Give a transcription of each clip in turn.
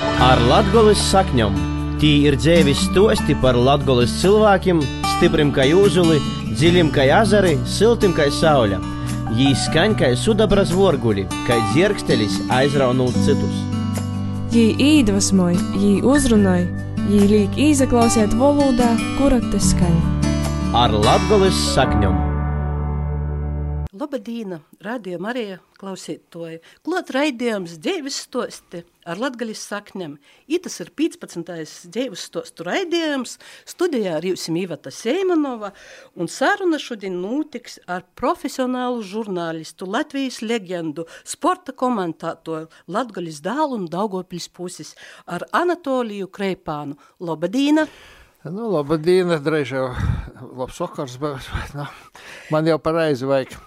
Ar Latvijas sakņom tī ir dzēvis stosti par Latvijas cilvēkiem, stiprim kā jūzuli, dziļim kā ezeri, siltim kā saule. Jī skaņ kā sudabras vorguļi, kā dzirkstelis aizraunot citus. Jī iedvesmoj, jī uzrunāja, jī liek izaklausīt valodā, kura te skaņ. Ar Latvijas sakņom! Labadīna, radio Marija klausītoji. Klot raidījums Dievis stosti ar latgaļas sakņam. Itas ir 15. Dievis stostu raidījums. Studijā ar jums Ivata Seimanova un saruna šodien notiks ar profesionālu žurnālistu, Latvijas leģendu, sporta komentētoju, latgaļas dālu un Daugopils puses ar Anatoliju Kreipānu. Labadīna! Nu, drīz jau labs vakars, bet nu, man jau pareizi vajag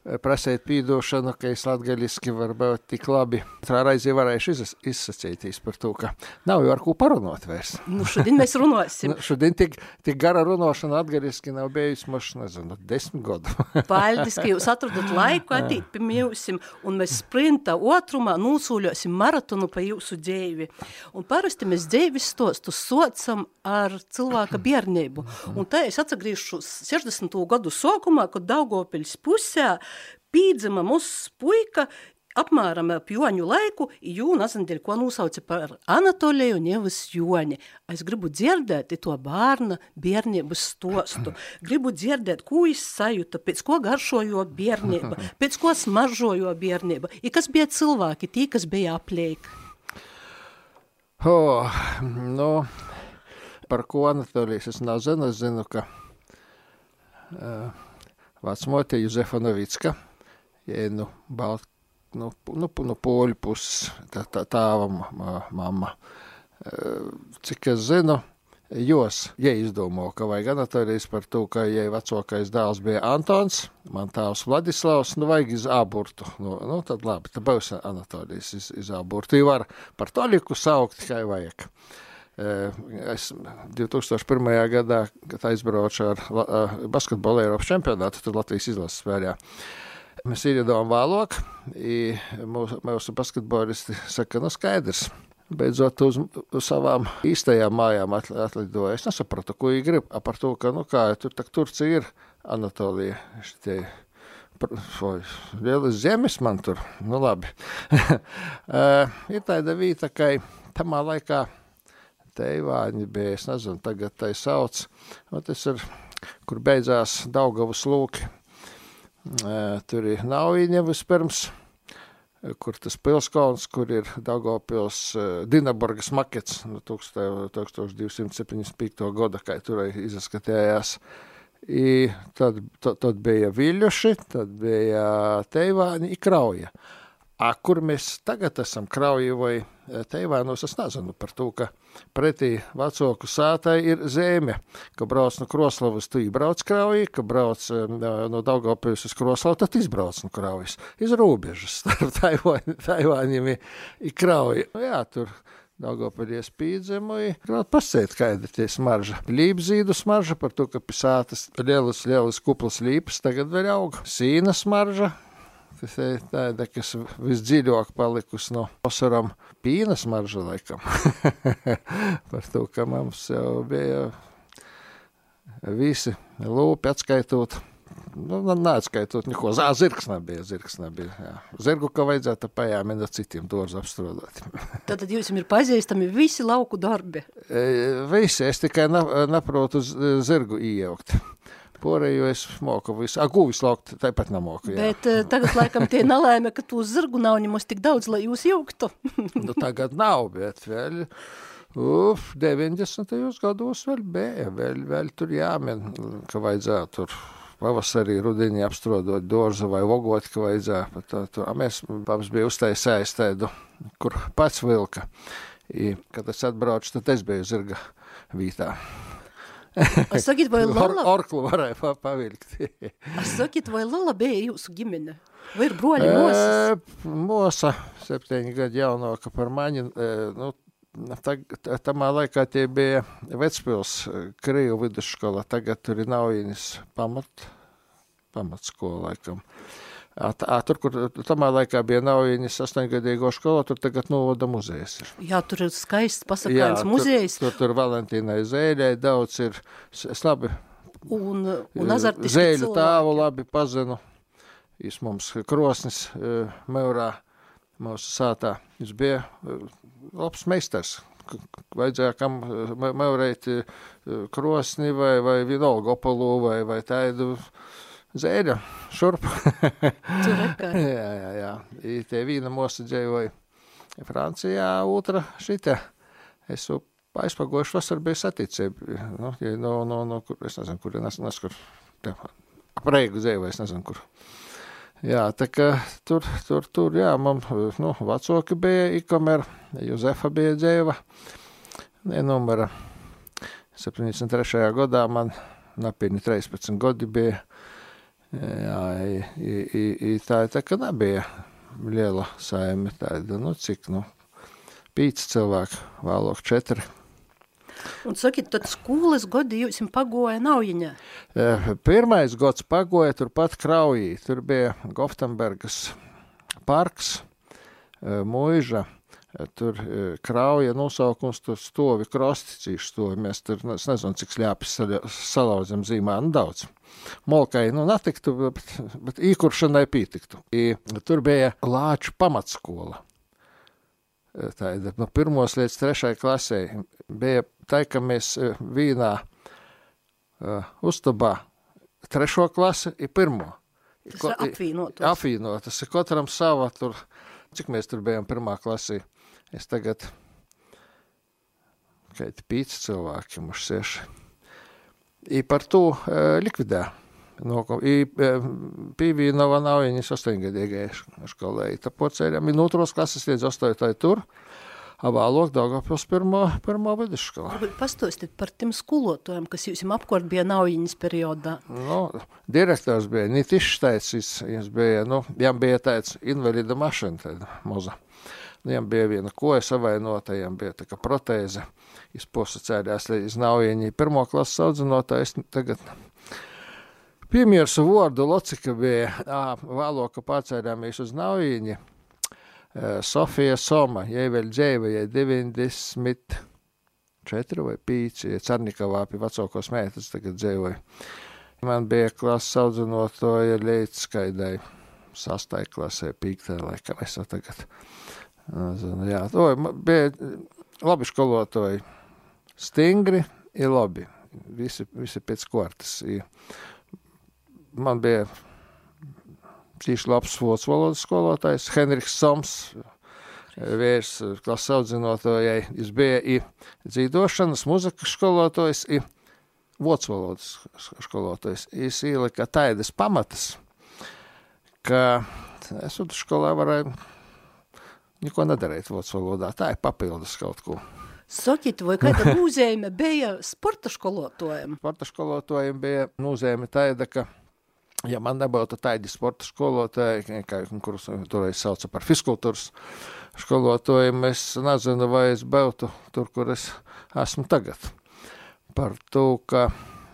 prasēt pīdošanu, ka es latgaļiski varbūt tik labi. Tā raizī varēšu izs izsacītīs par to, ka nav jau ar ko parunot vairs. Nu, šodien mēs runāsim. nu, šodien tik, tik gara runāšana latgaļiski nav bijusi, maš, nezinu, desmit gadu. Paldies, ka jūs atrodat laiku attīt pie mūsim, un mēs sprinta otrumā nūsūļosim maratonu pa jūsu dzēvi. Un parasti mēs dzēvis stostu socam ar cilvēka bērnību. Un tā es atsagrīšu 60. gadu sokumā, kad Daugavpils pusē pīdzima mūsu puika apmēram ap joņu laiku, jū nazandēļ, ko nosauca par Anatoliju, nevis joņi. Es gribu dzirdēt to bērna bērnības stostu. Gribu dzirdēt, ko es sajūta, pēc ko garšojo bērnība, pēc ko smaržojo bērnība, i kas bija cilvēki, tī, kas bija apliek. Oh, nu, par ko Anatolijas es nezinu, es zinu, ka uh, vecmote Juzefa Novicka, ja nu, balt, nu, nu, nu poļu puses, tā, tā tāva mamma. Cik es zinu, jos, ja izdomā, ka vajag Anatolijas par to, ka, ja vecākais dēls bija Antons, man tāvs Vladislavs, nu vajag iz aburtu. Nu, nu tad labi, tad būs Anatolijas iz, iz aburtu. Jau var par toliku saukt, kā vajag. Es 2001. gadā, kad aizbraucu ar basketbolu Eiropas čempionātu, tad Latvijas izlases spēlē. Mēs iedodām vēlāk, mūsu, mūsu basketbolisti saka, nu skaidrs. Beidzot, uz, uz savām īstajām mājām atlidoja. Es nesapratu, ko viņi grib. Par to, ka, nu kā, tur tak Turcija ir Anatolija. Šitie, Lielas zemes man tur, nu labi. ir tāda vieta, ka tamā laikā Teivāņi bija, es nezinu, tagad tai sauc, un tas ir, kur beidzās Daugavas lūki. Tur ir Nauīņa vispirms, kur tas pilskauns, kur ir Daugavpils Dinaborgas makets no 1275. gada, kā tur izskatījās. I tad, tad, tad bija Viļuši, tad bija Teivāņi, i Krauja. A, kur mēs tagad esam krauji vai teivānos, es nezinu par to, ka pretī vecāku sātai ir zeme, ka brauc no Kroslavas, tu brauc krauji, ka brauc no Daugavpils uz Kroslavu, tad izbrauc no kraujas. Iz robežas starp Taivāņiem ir krauji. Nu, jā, tur Daugavpilies pīdzemoji, grāt pasēt, kāda tie smarža. Līpzīdu smarža par to, ka pisātas lielas, lielas kuplas līpas tagad vēl aug. Sīna smarža, Tas ir tāda, kas visdziļāk palikusi no osaram pīnas marža laikam. Par to, ka mums jau bija visi lūpi atskaitot. Nu, neatskaitot neko. Zā, zirgs nebija, zirgs nebija. Jā. Zirgu, ka vajadzētu pajāmi no citiem dārzu apstrādāt. Tad jums ir pazīstami visi lauku darbi? E, visi, es tikai neprotu zirgu iejaukt. Pārējo es moku visu, ak, guvis laukt, tāpat nemoku, jā. Bet uh, tagad laikam tie nelēma, ka tu zirgu nav ņemos tik daudz, lai jūs jauktu. nu, tagad nav, bet vēl, uf, 90. gados vēl bija, vēl, vēl tur jāmen, ka vajadzētu tur pavasarī, rudenī apstrodot dorzu vai vogot, ka vajadzētu. Tā, tur, mēs, mums bija uztaisējis tādu, kur pats vilka. I, kad es atbraucu, tad es biju zirga vītā. Es sakiet, vai Lala... Or, orklu varēja pa, pavilkt. Es sakiet, vai Lala bija jūsu ģimene? Vai ir broļi mosas? E, mosa, septiņi gadi jaunāka par mani, e, nu, Tag, tamā laikā tie bija Vecpils Krievu vidusskola, tagad tur ir Naujinis pamat, pamatskola laikam. A, tur, kur tamā laikā bija Naujiņas astoņgadīgo skolu, tur tagad novada muzejs ir. Jā, tur ir skaists pasakāns muzejs. Tur, tur, tur Valentīnai Zēļai daudz ir, es labi, un, un azartiski Zēļu cilvēki. tāvu labi pazinu. Viņš mums krosnis uh, meurā mūsu sātā. Viņš bija uh, labs meistars. Vajadzēja kam me- meurēt krosni vai, vai vinolgu opalu vai, vai tādu zēļa šurp. Jā, jā, jā. I tie vīna mosa dzēvoja Francijā, otra šita. Es jau aizpagojuši vasar bija saticība. Nu, ja, no, no, no, kur, es nezinu, kur, es nezinu, kur. Te, ap Reigu dzēvoja, es nezinu, kur. Jā, tā kā tur, tur, tur, jā, man, nu, vecāki bija ikamēr, Jozefa bija dzēva, ne numara. 73. gadā man napīni 13 gadi bija. Jā, i, i, i, tā, tā kā nebija liela saime, tāda, nu, cik, nu, pīci cilvēki, vēlāk četri. Un sakiet, tad skolas godi jūs pagoja naujiņā. Eh, Pirmais gads pagoja turpat Kraujī. Tur bija Goftenbergas parks, eh, mūža. Tur eh, krauja nosaukums, tur stovi krosticīši stovi. Mēs tur, nu, es nezinu, cik slēpjas salauzam zīmā, nu daudz. Molkai, nu, netiktu, bet, bet īkuršanai pītiktu. I, tur bija Lāču pamatskola. Eh, Tāda no pirmos līdz trešai klasē bija tā, ka mēs eh, vīnā uh, uztabā trešo klasi ir pirmo. Tas ir. Apvienotas, ir katram sava tur, cik mēs tur bijām pirmā klasī. Es tagad, kādi pīci cilvēki mums sieši. I par to uh, likvidē. No, i, uh, pīvīnova nav viņas astoņgadīgai skolai. Tāpēc ir minūtros klases līdz astojotai tur. Avēlāk Daugavpils pirmo, pirmo vidusskolu. Varbūt Pastāstiet par tiem skolotājiem, kas jums apkārt bija naujiņas periodā. Nu, direktors bija Nitišs viņš bija, nu, jām bija tāds invalida mašina, tāda maza. Nu, Viņam bija viena koja savainota, viņam bija tā kā protēze. Viņš posacējās līdz naujiņai. Pirmo klases audzinotājs tagad piemērs vārdu Locika bija, ā, vēlāk, ka pārcēlāmies uz naujiņi. Eh, Sofija Soma, jai vēl dzēva, jai 94 vai 5, ja Cernikavā pie vecākos meitas tagad dzēvoja. Man bija klases audzinotoja līdz skaidai sastai klasē, pīktē, laikam es jau tagad. Zinu, jā, to bija labi skolotoji. Stingri ir labi. Visi, visi pēc kortas. I Man bija cīši labs valodas valodas skolotājs, Henriks Soms, vīrs klases audzinotojai. Viņš bija i dzīdošanas, muzikas skolotājs, i vācu valodas skolotājs. Viņš ielika tādas pamatas, ka es tur skolā varēju neko nedarīt vācu valodā. Tā ir papildus kaut ko. Sakiet, vai kāda mūzējuma bija sporta skolotājiem? Sporta skolotājiem bija nozīme tāda, ka, ja man nebūtu tādi sporta skolotāji, kā, kurus toreiz sauca par fiskultūras skolotājiem, es nezinu, vai es būtu tur, kur es esmu tagad. Par to, ka,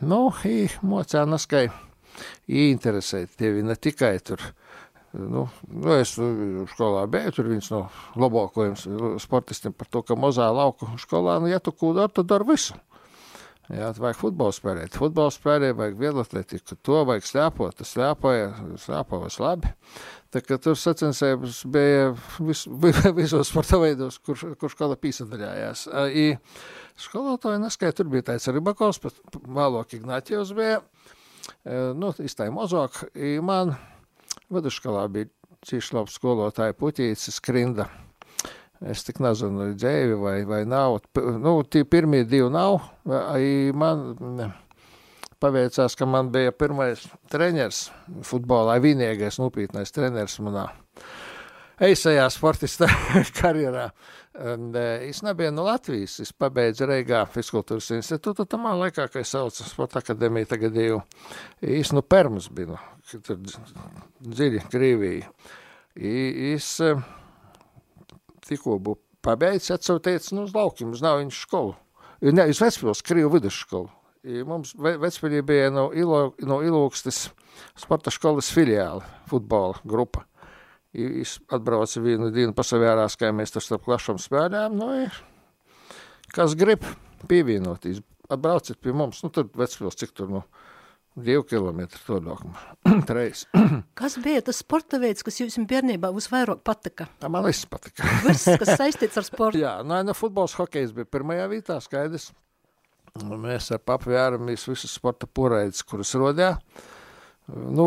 nu, mocēnas, ka interesēt tevi ne tikai tur. Nu, nu, es skolā biju, tur viens no labākajiem sportistiem par to, ka mazā lauku skolā, nu, ja tu ko dari, tad dari visu. Jā, vajag futbolu spēlēt. Futbolu spēlēt, vajag vieglatlētiku. To vajag slēpot. Tas slēpoja, slēpojas labi. Tā kā tur sacensības bija vis, visos sporta veidos, kur, kur skola pīsadaļājās. I skolotāji neskaidri, tur bija tāds Ribakovs, pat vēlāk Ignātijos bija. Nu, iztāja mozāk. I man vidusskolā bija cīši labs skolotāja puķītis, skrinda. Es tik nezinu, dzēvi vai, vai nav. Nu, tie pirmie divi nav. Man paveicās, ka man bija pirmais treneris futbolā, vienīgais nopietnais treneris manā eisajā sportista karjerā. Un, es nebiju no Latvijas, es pabeidzu Reigā Fiskultūras institūtu, tamā laikā, kad es saucu sporta akadēmiju tagad jau, es no Permas tur dziļi Grīvija. Es tikko biju pabeidzis, atsauties nu, uz laukiem, uz Naujiņu skolu. Ne, uz Vecpils, Krievu vidusskolu. Mums Ve- Vecpilī bija no, Ilo, no Ilūkstes sporta skolas filiāla futbola grupa. Es atbraucu vienu dienu pasavērās, kā mēs tur starp klašām spēlējām. Nu, kas grib pievienoties, atbrauciet pie mums. Nu, tad Vecpils, cik tur, nu, divi kilometri to dokumu. Treis. Kas bija tas sporta veids, kas jums bērnībā visvairāk patika? Man viss patika. Viss, kas saistīts ar sportu. Jā, nē, nu, futbols, hokejs bija pirmajā vietā, skaidrs. Mēs ar papu vēramies visas sporta pureidus, kuras rodē. Nu,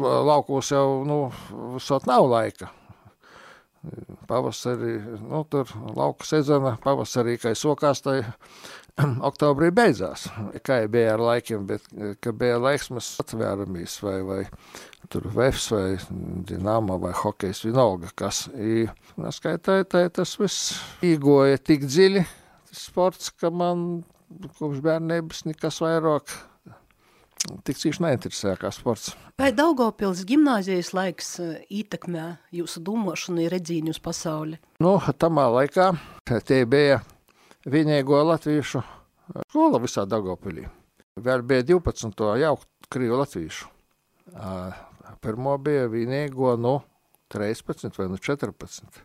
la- laukos jau, nu, visot nav laika. Pavasarī, nu, tur lauka sezona, pavasarī, kā sokās, tai oktobrī beidzās. Kā jau bija ar laikiem, bet, ka bija laiks, mēs atvēramies vai, vai tur vefs vai dinamo vai hokejs, vienalga kas. I, Skaitā, tā tas viss īgoja tik dziļi, sports, ka man kopš bērnības nekas vairāk tik cīši neinteresē kā sports. Vai Daugavpils gimnāzijas laiks eh, ietekmē jūsu domāšanu un redzīni uz pasauli? Nu, tamā laikā tie bija vienīgo latviešu skola visā Dagopilī. Vēl bija 12. jau krīvu latviešu. Pirmo bija vienīgo, nu, 13 vai nu 14.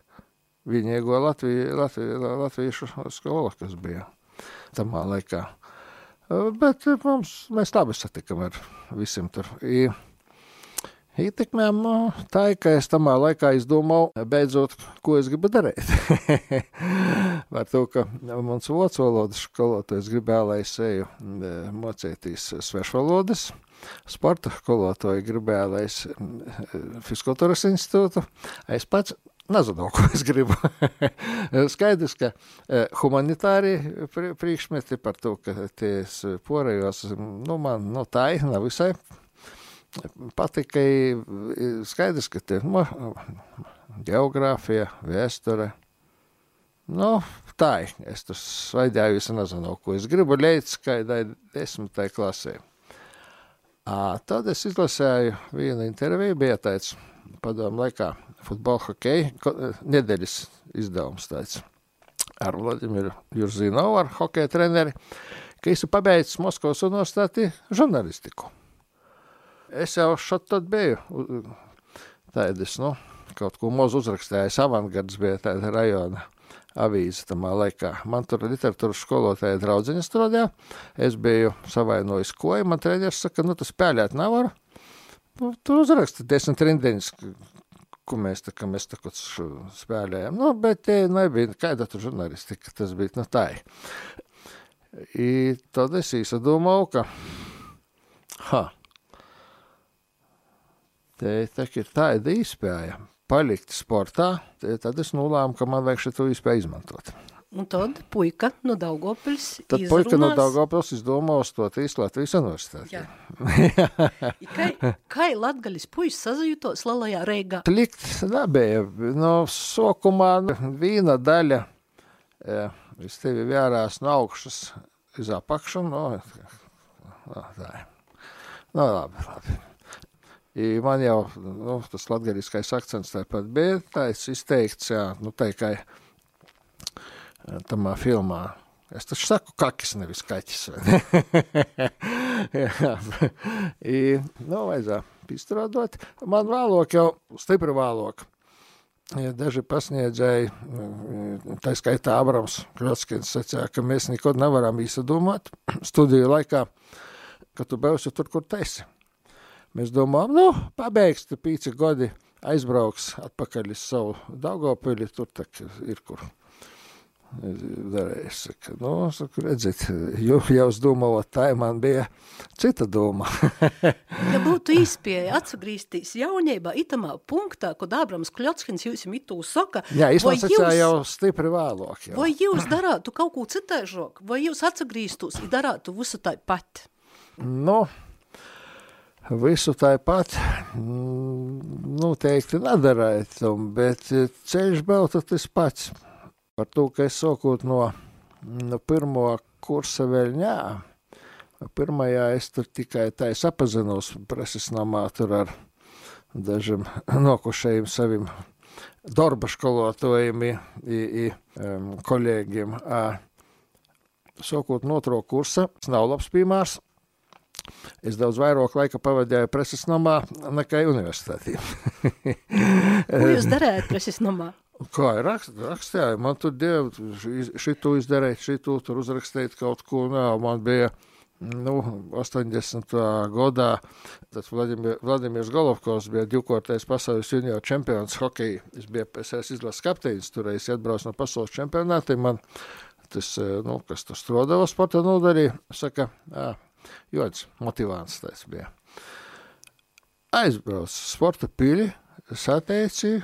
Vienīgo Latviju, Latviju, latviešu skola, kas bija tamā laikā. Bet mums, mēs labi satikam ar visiem tur. I, Ietekmēm tā, ka es tamā laikā izdomāju, beidzot, ko es gribu darīt. Par to, ka mans vācu valodas skolotājs gribēja, lai es eju e, mocīties svešvalodas, sporta skolotāji gribēja, lai es fizkultūras institūtu, es pats nezinu, ko es gribu. Skaidrs, ka e, humanitāri pri- priekšmeti par to, ka ties porējos, nu man, nu tā ir, nav visai patika skaidrs, ka tie nu, geogrāfija, vēsture. Nu, tā ir. Es tur svaidēju, es nezinu, ko es gribu līdz kādai desmitai klasē. À, tad es izlasēju vienu interviju, bija tāds padomu laikā futbola hokeja ko- nedēļas izdevums tāds ar Vladimiru Jurzinovu, ar hokeja treneri, ka esmu pabeidzis Moskavas universitāti žurnalistiku. Es jau šeit tad biju. Tādas, nu, kaut ko mazu uzrakstījis. Avangards bija tāda rajona avīze tamā laikā. Man tur literatūras skolotāja draudzenes strādāja. Es biju savainojis koju. Man treneris saka, nu, tas spēlēt nevar. Nu, tur uzraksta desmit rindiņas, ko mēs tā, ka mēs tā š- spēlējam. Nu, bet te nebija, kāda tur žurnalistika, tas bija, nu, tā. I tad es īsadomāju, ka, ha, te tā ir tāda iespēja palikt sportā, tad es nolēmu, ka man vajag šo iespēju izmantot. Un tad puika no Daugavpils Tad puika no izrunās- Daugavpils izdomāja stoties Latvijas universitātē. Jā. I Kai, kai latgaļas puisis sazajutos Lalajā Reigā? Slikt nebija. No sākumā nu, viena daļa e, es tevi vērās no augšas uz apakšu. No, no, tā. No, labi, labi. Man jau nu, tas latgaliskais akcents tāpat bija, tā es izteikts, jā, nu tā kā tamā filmā. Es taču saku, kakis nevis kaķis. Jā, I, nu, vajadzēja izstrādāt. Man vēlāk jau stipri vēlāk. Ja daži pasniedzēji, mm, tā skaitā Abrams Krotskins, sacīja, ka mēs nekad nevaram izdomāt studiju laikā, ka tu būsi tur, kur tu esi. Mēs domājam, nu, pabeigs tu pīci gadi, aizbrauks atpakaļ uz savu Daugavpili, tur tak ir kur darījis. Saka, nu, saku, redziet, jau es domāju, tā man bija cita doma. Ja būtu īspēja atsagrīzties jaunībā, itamā punktā, kad Ābrams Kļotskins jūs itū saka, Jā, es man jūs- jau stipri vēlāk. Jau. Vai jūs darātu kaut ko citaižok, vai jūs atsagrīstos un darātu visu tā pat? Nu, visu tāpat mm, noteikti nedarētu, bet eh, ceļš būtu tas pats. Par to, ka es sākot no, no pirmo kursa vēl ņā. Pirmajā es tur tikai tā es apazinos preses namā tur ar dažiem nokušajiem saviem darba skolotājiem, kolēģiem. Sākot no otro kursa, tas nav labs piemērs. Es daudz vairāk laika pavadīju preses namā nekā universitātī. Ko jūs darījāt preses namā? Kā ir rakst, rakstīja, man tur dievu šitu izdarīt, šitu tur uzrakstīt kaut ko, nā, man bija, nu, 80. gadā, tad Vladimir, Vladimirs Golovkovs bija divkortais pasaules junior čempions hokeja, es biju PSS izlases kapteinis, turējis atbrauc no pasaules čempionātiem, man tas, nu, kas tur strodava sporta nodarīja, saka, ā, Jods motivants tas bija. Aizbraucu sporta pili, sateici,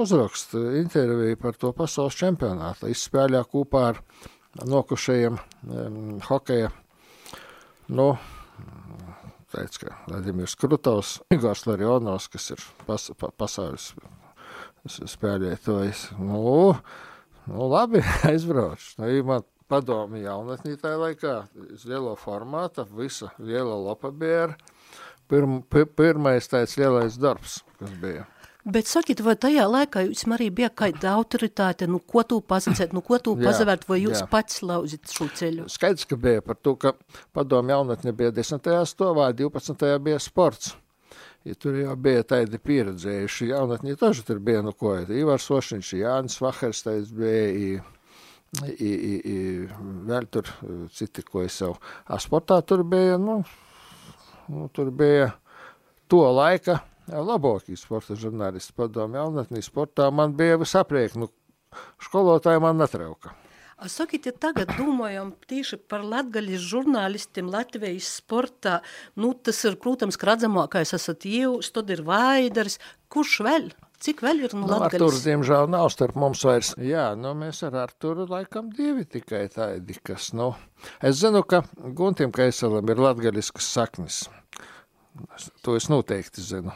uzrakstu interviju par to pasaules čempionātu. Izspēlēja kopā ar nokušajiem um, hokeja, nu, teica, ka Vladimirs Krutovs, Igors Larionovs, kas ir pas, pa, pasaules spēlētājs. Nu, nu, labi, aizbraucu. Nu, man padomu jaunatnī tajā laikā, uz lielo formātu, visa liela lapa bija pirm, pirmais tāds lielais darbs, kas bija. Bet sakiet, vai tajā laikā jums arī bija kāda autoritāte, nu ko tu pasacēt, nu ko tu pazavērt, vai jūs jā. pats lauzit šo ceļu? Skaidrs, ka bija par to, ka padomu jaunatne bija 10. stovā, 12. bija sports. Ja tur jau bija tādi pieredzējuši jaunatni, taču tur bija, nu ko, Ivars Ošiņš, Jānis Vahers, tāds bija, i, i, i, vēl tur citi, ko es jau sportā tur bija, nu, nu tur bija to laika labākie sporta žurnālisti padomu jaunatnī sportā. Man bija visapriek, nu, skolotāji man netrauka. Sakiet, ja tagad domājam tieši par latgaļas žurnālistiem Latvijas sportā, nu, tas ir, protams, redzamākais esat jūs, tad ir Vaidars, kurš vēl? Cik vēl ir no nu, Latvijas? Arturs, diemžēl, nav starp mums vairs. Jā, nu, mēs ar Arturu laikam divi tikai tādi, kas, nu, es zinu, ka Guntim Kaisalam ir latgaļiskas saknes. To es noteikti zinu.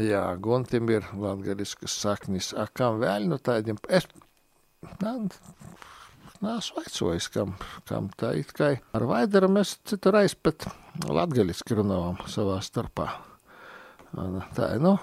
Jā, Guntim ir latgaļiskas saknes. A, kam vēl no tādiem? Es, nā, Nāsu vaicojis, kam, kam tā it kā ar Vaidaru mēs citu reiz pat latgaļiski runājām savā starpā. Tā, nu,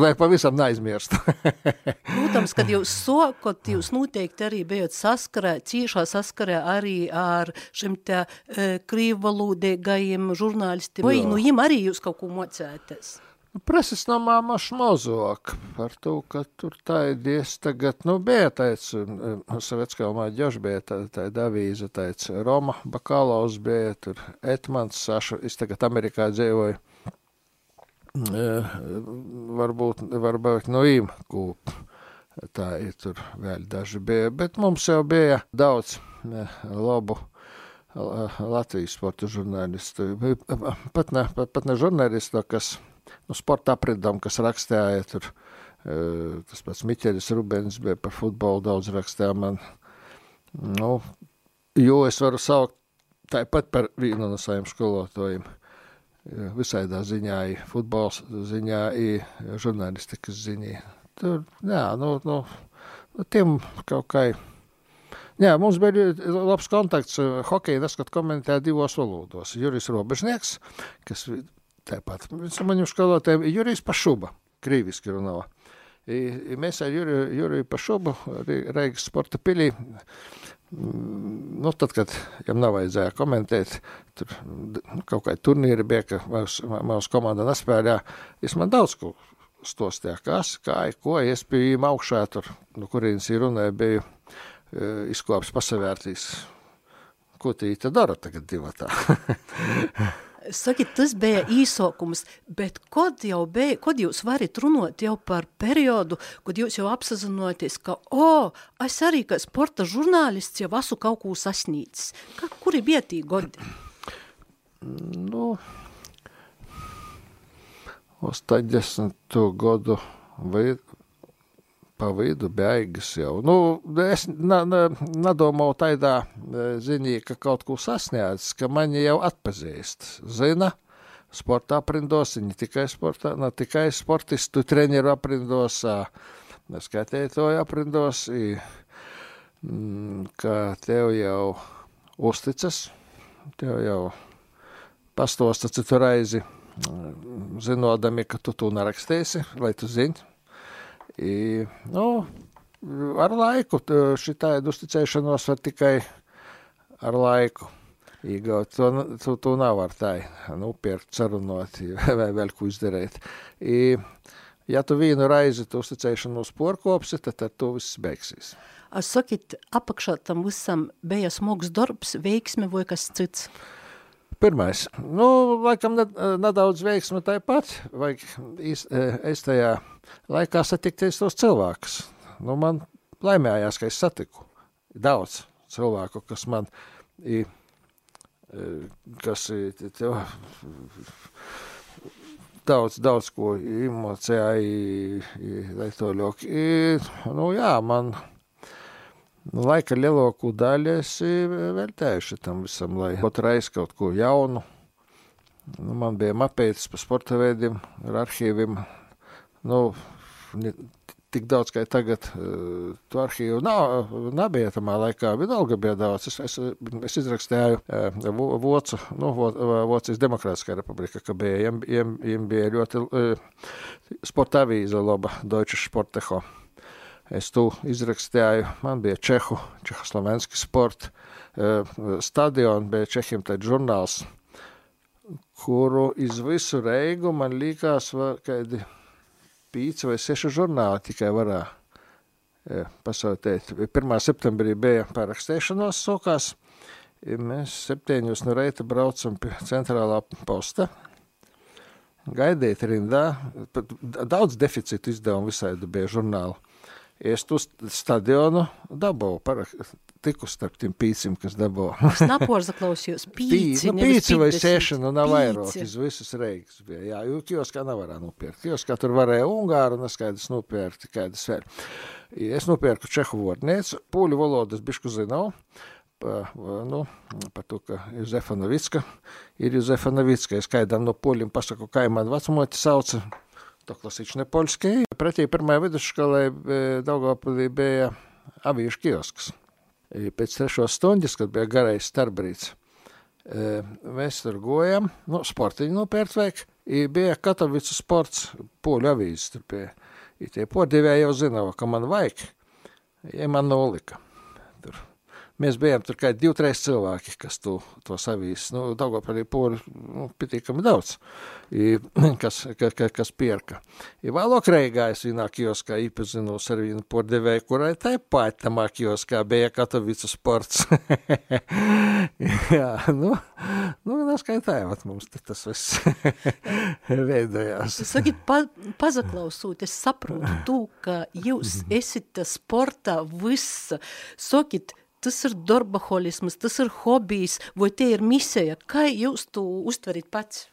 lai pavisam neaizmirstu. Protams, kad jūs sokot, jūs noteikti arī bijat saskarē, cīšā saskarē arī ar šim te e, krīvvalūdīgajiem žurnālistiem. Vai nu jim arī jūs kaut ko mocēties? Nu, preses namā maš mazāk par to, ka tur taidies tagad, nu, bija tāds, Savetskā māģoši bija tā, tā davīza, tāds Roma Bakalovs bija, tur Etmans Saša, es tagad Amerikā dzīvoju varbūt, varbūt no īm kūp. Tā ir tur vēl daži bija, bet mums jau bija daudz labu Latvijas sporta žurnālistu. Pat ne, pat, pat ne žurnālistu, kas, nu, sporta aprindam, kas rakstīja tur, tas pats Miķeris Rubens bija par futbolu daudz rakstīja man. Nu, jo es varu saukt tāpat par vienu no saviem skolotājiem visādā ziņā, futbols ziņā, žurnālistikas ziņā. Tur, jā, nu, nu, nu, tiem kaut kā. Jā, mums bija labs kontakts. Hokeja neskat komentē divos valodos. Juris Robežnieks, kas tāpat maņu skolotājiem, Juris Pašuba, krīviski runāja. Mēs ar Juriju, Juriju Pašubu Reigas sporta pilī nu, tad, kad viņam nav vajadzēja komentēt, tur nu, kaut kāda turnīra bija, ka mūsu komanda nespēlēja. Es man daudz ko stostīju, kas, kā, ko es biju augšā, tur, no kurienes ir runāja, biju e, izkops pasavērtīs. Ko tī te dara tagad divatā? Sakiet, tas bija īsākums, bet kad jau bija, kad jūs varat runāt jau par periodu, kad jūs jau apzināties, ka, o, es arī kā sporta žurnālists jau esmu kaut ko sasniedzis. Ka, kuri bija tī godi? Nu, 80. gadu vai pa vidu beigas jau. Nu, es nedomāju tādā e, ziņā, ka kaut ko sasniedzis, ka mani jau atpazīst. Zina, sporta aprindos, ne tikai sporta, ne tikai sportistu treneru aprindos, skatītāju aprindos, i, mm, ka tev jau uzticas, tev jau pastosta citu reizi, zinodami, ka tu to nerakstīsi, lai tu zini I, nu, ar laiku šī tāda uzticēšanos var tikai ar laiku iegūt. To, to, to nav ar tā, nu, pirkt, sarunot vai vēl ko izdarīt. I, ja tu vienu raizi tu uzticēšanos porkopsi, tad ar to viss beigsies. Ar sakit, apakšā tam visam bija smogs darbs, veiksme vai kas cits? Pirmais, nu, laikam nedaudz veiksmi tāpat, vajag es tajā laikā satikties tos cilvēkus. Nu, man laimējās, ka es satiku daudz cilvēku, kas man i, kas tev daudz, daudz ko emocijā lietoļok. Nu jā, man nu, laika lielāko daļu esi veltējuši tam visam, lai otrais kaut ko jaunu. Nu, man bija mapētas pa sporta veidiem, ar arhīviem. Nu, tik daudz, kā tagad. Eh, to arhīvu nav, nebija tamā laikā, bet alga bija daudz. Es, es, es izrakstīju eh, Vocu, nu, Vocijas Demokrātiskā republika, ka bija, jiem, jiem, jiem bija ļoti sporta avīze laba, Deutsche Sporteho. Es tu izrakstīju, man bija Čehu, Čehoslovenski sport, stadion, bija Čehiem tad žurnāls, kuru iz visu reigu man likās, kādi pīci vai seši žurnāli tikai varēja ja, pasautēt. 1. septembrī bija parakstēšanos sokās. Mēs septiņus no reita braucam pie centrālā posta. Gaidīt rindā. Daudz deficītu izdevumu visādi bija žurnāli. Es tu stadionu dabūju, tiku starp tiem pīcim, kas dabū. Es naporza klausījos, pīci, nu, pīci vai seši, nu nav vairāk, iz visas reigas bija, jā, jo kioskā nevarā nopirkt. Kioskā tur varēja Ungāru, neskaidrs nopirkt, kādas vēl. Es nopirku čehu vārnēcu, pūļu valodas bišku zinau, pa, nu, par to, ka Jozefa Novicka ir Jozefa Novicka. Es kaidam no poļiem pasaku, kā man vecumoti sauca, to klasične poļskie. Pretī pirmajā vidusskolē e, Daugavpilī bija avīšu kiosks. E, pēc trešos stundas, kad bija garais starbrīds, e, mēs tur gojam, nu, sportiņu nopērt vajag, bija Katovicu sports, poļu avīzes tur pie. I tie podīvēji jau zināja, ka man vajag, ja man nolika. Tur Mēs bijām tur kā divi, trīs cilvēki, kas to, to savīs. Nu, Daugavpilī pori, nu, pietiekami daudz, I, kas, ka, ka, kas pierka. I vēlāk reigā es vienā kioskā iepazinos ar vienu pordevēju, kurai tāpat tamā kioskā bija Katovicu sports. Jā, nu, nu neskaitājot mums tas viss veidojās. Sakiet, pa, pazaklausot, es saprotu tu, ka jūs esat sportā viss. Sakiet, tas ir darbaholisms, tas ir hobijs, vai te ir misija. Kā jūs to uztverit pats?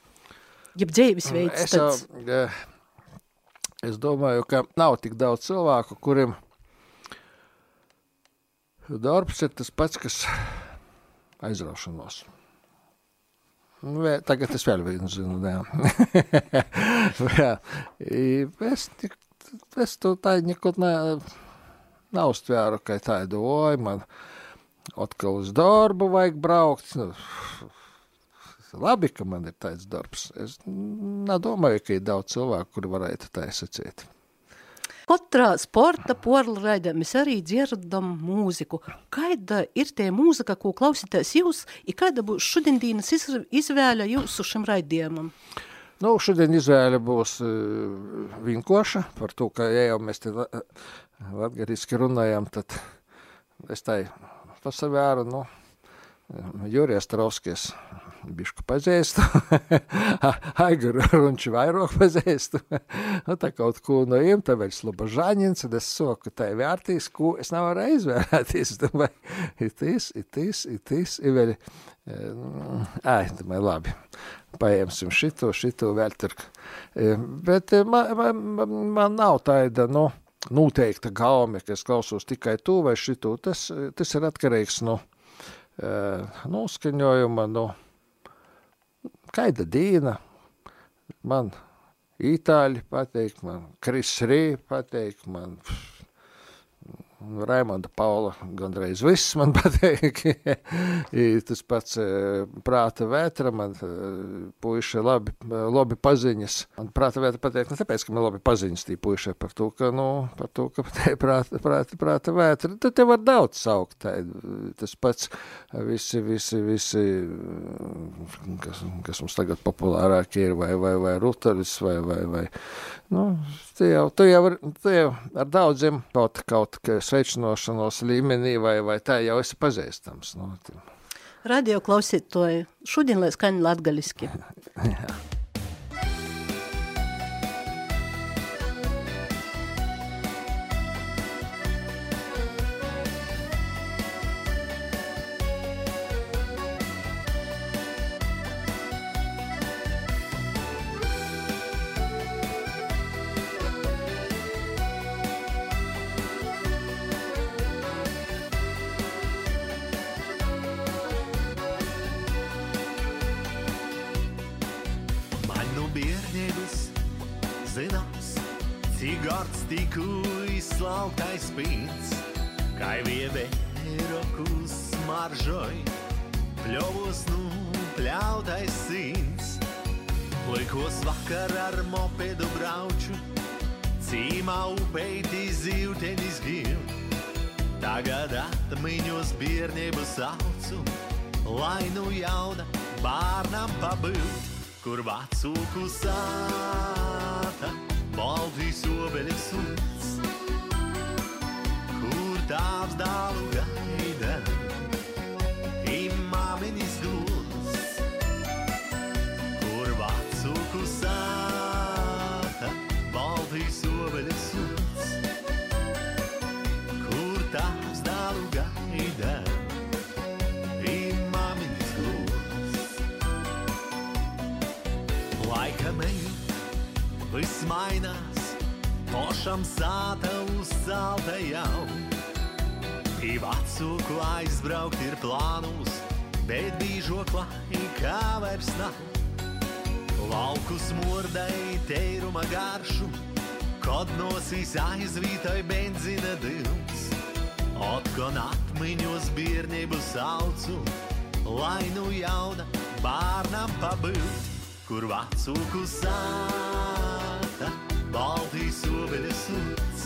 Jeb dzīves veids es, tāds? Es domāju, ka nav tik daudz cilvēku, kuriem darbs ir tas pats, kas aizraušanos. Nu, tagad es vēl vienu zinu, jā. es, es to tā neko ne, neuztvēru, ka tādu, oi, man, uh, atkal uz darbu vajag braukt. Nu, labi, ka man ir tāds darbs. Es nedomāju, ka ir daudz cilvēku, kuri varētu tā sacīt. Katrā sporta raidē mēs arī dzirdam mūziku. Kāda ir tie mūzika, ko klausītēs jūs, un kāda būs šodienas izvēle jūsu šim raidījumam? Nu, šodien izvēle būs uh, vinkoša par to, ka, ja jau mēs te latgariski runājam, tad es tai pasavēru, nu, Jurijas Trovskis bišku pazīstu, Aigaru runči vairāk pazīstu, nu, tā kaut ko no jiem, tā vēl Slobožāņins, un es soku, tā ir vērtīs, ko es nevaru izvērēties, domāju, itīs, itīs, itīs, ir vēl, ai, domāju, labi, paēmsim šito, šito vēl tur, bet man, man, man nav tāda, nu, no, noteikta gaume, ka es klausos tikai to vai šito. Tas, tas ir atkarīgs no uh, noskaņojuma, no kaida dīna. Man itāļi pateik, man Kris Rī pateik, man Raimonda Paula gandrīz viss man patīk. Tas pats e, prāta vētra, man e, puiši labi, labi paziņas. Man prāta vētra patīk ne tāpēc, ka man labi paziņas tī puiši par to, ka, nu, par to, ka te prāta, prāta, prāta vētra. Tad te var daudz saukt. Tā, tas pats visi, visi, visi, kas, kas mums tagad populārāk ir, vai, vai, vai ruteris, vai, vai, vai, nu, tu jau, tu jau, ar, tu jau ar daudziem kaut, kaut kā sveicinošanos līmenī vai, vai tā jau esi pazīstams. Nu, Radio klausītāji, šodien lai skaņa latgaliski. Jā. vecūku sāta, Baltijas obeļas suns, viss mainās, tošam sāta uz zelta jau. Pie vecūku aizbraukt ir plānus, bet bīžoklā kā vairs nav. Lauku smordai teiruma garšu, kod nosīs aizvītai benzina dils. Otkon atmiņos bērnību saucu, lai nu jauda bērnam pabūt kur vecūku sāta, Baltijas obeļas suns,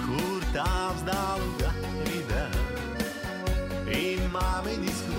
kur tāvs dālu gaida, imāmiņas krusts,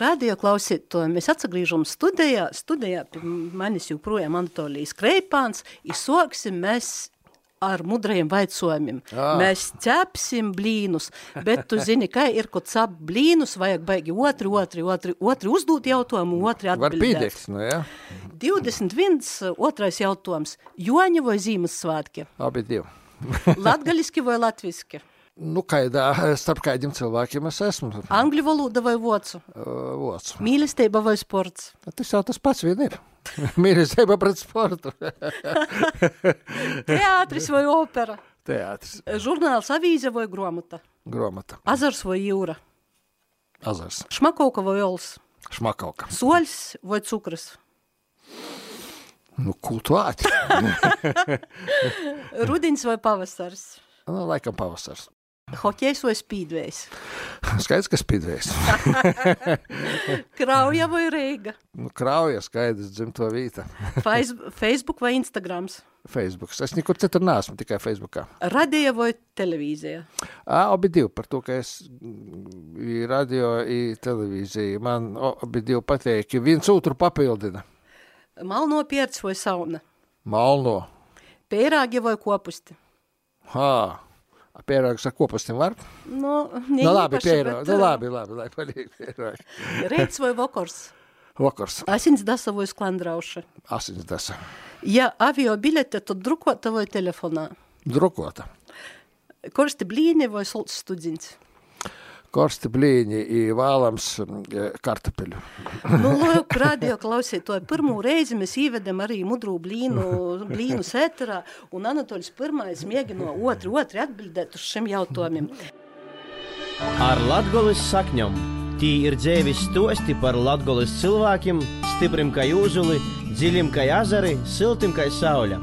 Radio klausītāji, mēs atsagrīžam studijā, studijā pie manis joprojām Anatolijas Kreipāns, izsoksim mēs ar mudrajiem vaicojumiem. Ā. Mēs ķepsim blīnus, bet tu zini, ka ir, ko cap blīnus, vajag baigi otri, otri, otri, otri uzdot jautājumu, otri Var atbildēt. pīdēkt, nu jā, 21. otrais jautājums. Joņa vai Zīmessvētki? abi divi. Latgaliski vai latviski? Nu, kaidā, starp kādiem cilvēkiem es esmu. Angļu valoda vai vocu? Uh, Vots. Mīlestība vai sports? Tas jau tas pats vien ir. Mīlestība pret sportu. Teātris vai opera? Teātris, Žurnāls avīze vai gromata? gromata, Azars vai jūra? azars, Šmakauka vai ols? šmakauka. Soļs vai cukras? Nu, kultuāti. Rudins vai pavasars? nu, laikam pavasars. Hokejs vai spīdvējs? Skaidrs, ka spīdvējs. Krauja vai Reiga? Nu, krauja skaidrs dzimto vīta. Facebook vai Instagrams? Facebook. Es nekur citur neesmu, tikai Facebookā. Radio vai televīzija? Ā, abi divi par to, ka es mm, i radio, i televīziju. Man o- abi divi patīk, viens otru papildina. Malno pierts vai sauna? Malno. Pērāgi vai kopusti? Hā. Pierāgs ar kopastiem var? Nu, Nu, labi, neīpaši, pierāgs. bet, Nu, labi, labi, lai paliek pierāgs. Reits vai vokors? Vakars. Asins dasa vai sklandrauša? Asins desa. Ja avio bilete, tad drukota vai telefonā? Drukota. Korsti blīni vai solts studzins? Korsti blīņi i vālams mm, kartupeļu. Nu, lūk, radio klausītāji, pirmo reizi mēs ievedam arī mudru blīnu, blīnu sēterā, un Anatoļs pirmais mēģino otru, otru atbildēt uz šiem jautājumiem. Ar latgolis sakņom. Tī ir dzēvis stosti par latgolis cilvēkiem, stiprim kā jūzuli, dziļim kā azari, siltim kā sauļa.